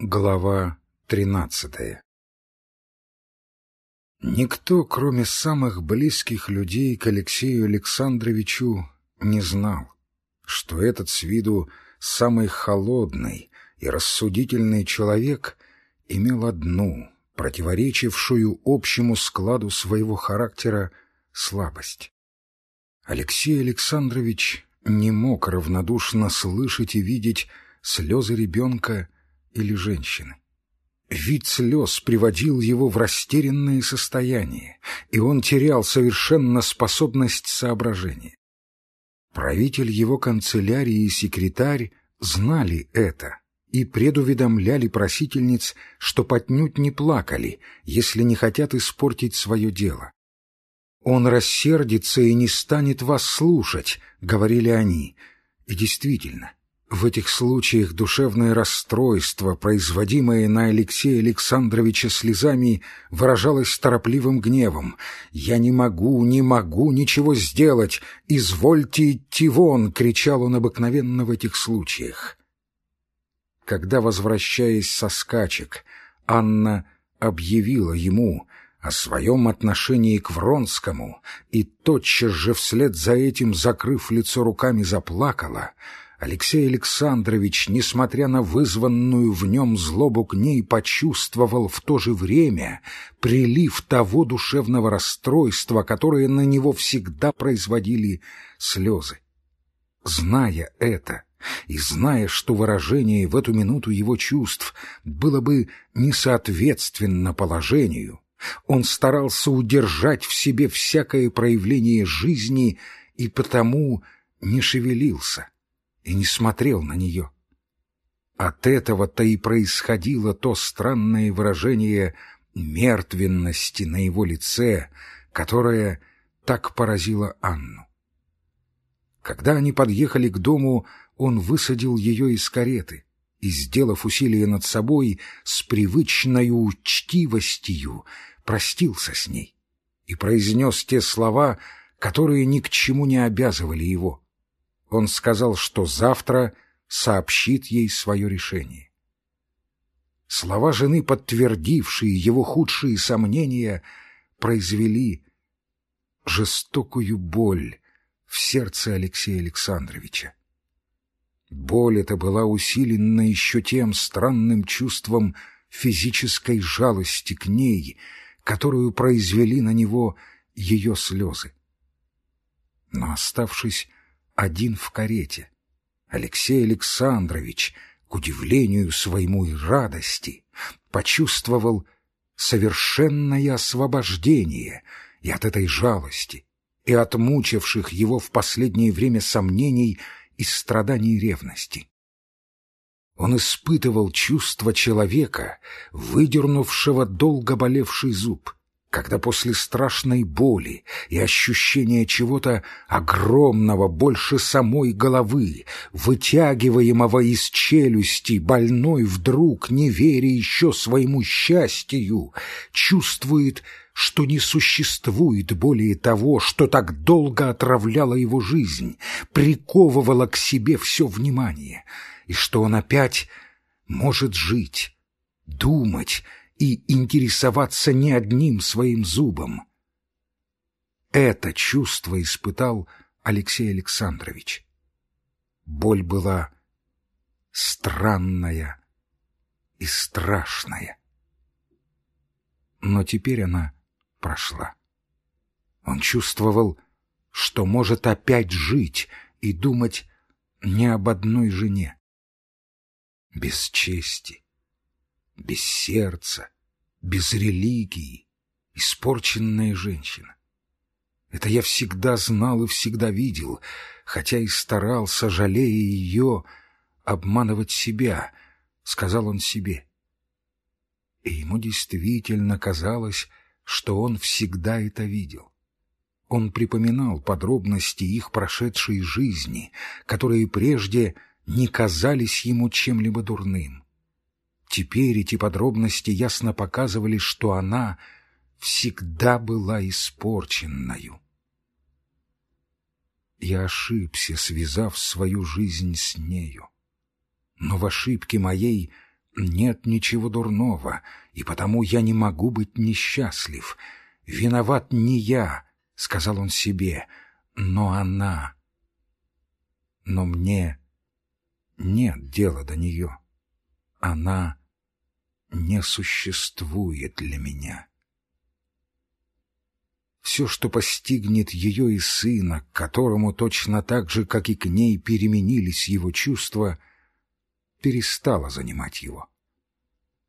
Глава тринадцатая Никто, кроме самых близких людей к Алексею Александровичу, не знал, что этот с виду самый холодный и рассудительный человек имел одну, противоречившую общему складу своего характера, слабость. Алексей Александрович не мог равнодушно слышать и видеть слезы ребенка или женщины. Вид слез приводил его в растерянное состояние, и он терял совершенно способность соображения. Правитель его канцелярии и секретарь знали это и предуведомляли просительниц, что потнють не плакали, если не хотят испортить свое дело. «Он рассердится и не станет вас слушать», — говорили они. И действительно, в этих случаях душевное расстройство, производимое на Алексея Александровича слезами, выражалось торопливым гневом. «Я не могу, не могу ничего сделать! Извольте идти вон!» — кричал он обыкновенно в этих случаях. Когда, возвращаясь со скачек, Анна объявила ему о своем отношении к Вронскому и тотчас же вслед за этим, закрыв лицо руками, заплакала — Алексей Александрович, несмотря на вызванную в нем злобу к ней, почувствовал в то же время прилив того душевного расстройства, которое на него всегда производили слезы. Зная это, и зная, что выражение в эту минуту его чувств было бы несоответственно положению, он старался удержать в себе всякое проявление жизни и потому не шевелился и не смотрел на нее. От этого-то и происходило то странное выражение мертвенности на его лице, которое так поразило Анну. Когда они подъехали к дому, он высадил ее из кареты и, сделав усилие над собой, с привычной учтивостью простился с ней и произнес те слова, которые ни к чему не обязывали его — он сказал, что завтра сообщит ей свое решение. Слова жены, подтвердившие его худшие сомнения, произвели жестокую боль в сердце Алексея Александровича. Боль эта была усилена еще тем странным чувством физической жалости к ней, которую произвели на него ее слезы. Но, оставшись один в карете. Алексей Александрович, к удивлению своему и радости, почувствовал совершенное освобождение и от этой жалости, и от мучивших его в последнее время сомнений и страданий ревности. Он испытывал чувство человека, выдернувшего долго болевший зуб, когда после страшной боли и ощущения чего-то огромного, больше самой головы, вытягиваемого из челюсти, больной вдруг, не веря еще своему счастью, чувствует, что не существует более того, что так долго отравляло его жизнь, приковывало к себе все внимание, и что он опять может жить, думать, и интересоваться не одним своим зубом. Это чувство испытал Алексей Александрович. Боль была странная и страшная. Но теперь она прошла. Он чувствовал, что может опять жить и думать не об одной жене. Без чести, без сердца, без религии, испорченная женщина. Это я всегда знал и всегда видел, хотя и старался, жалея ее, обманывать себя, сказал он себе. И ему действительно казалось, что он всегда это видел. Он припоминал подробности их прошедшей жизни, которые прежде не казались ему чем-либо дурным. Теперь эти подробности ясно показывали, что она всегда была испорченною. Я ошибся, связав свою жизнь с нею. Но в ошибке моей нет ничего дурного, и потому я не могу быть несчастлив. Виноват не я, — сказал он себе, — но она. Но мне нет дела до нее. Она не существует для меня. Все, что постигнет ее и сына, которому точно так же, как и к ней, переменились его чувства, перестало занимать его.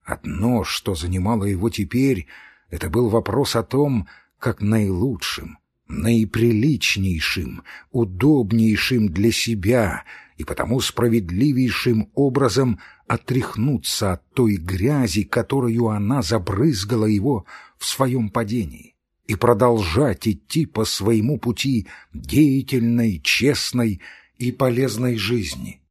Одно, что занимало его теперь, это был вопрос о том, как наилучшим, наиприличнейшим, удобнейшим для себя и потому справедливейшим образом отряхнуться от той грязи, которую она забрызгала его в своем падении, и продолжать идти по своему пути деятельной, честной и полезной жизни —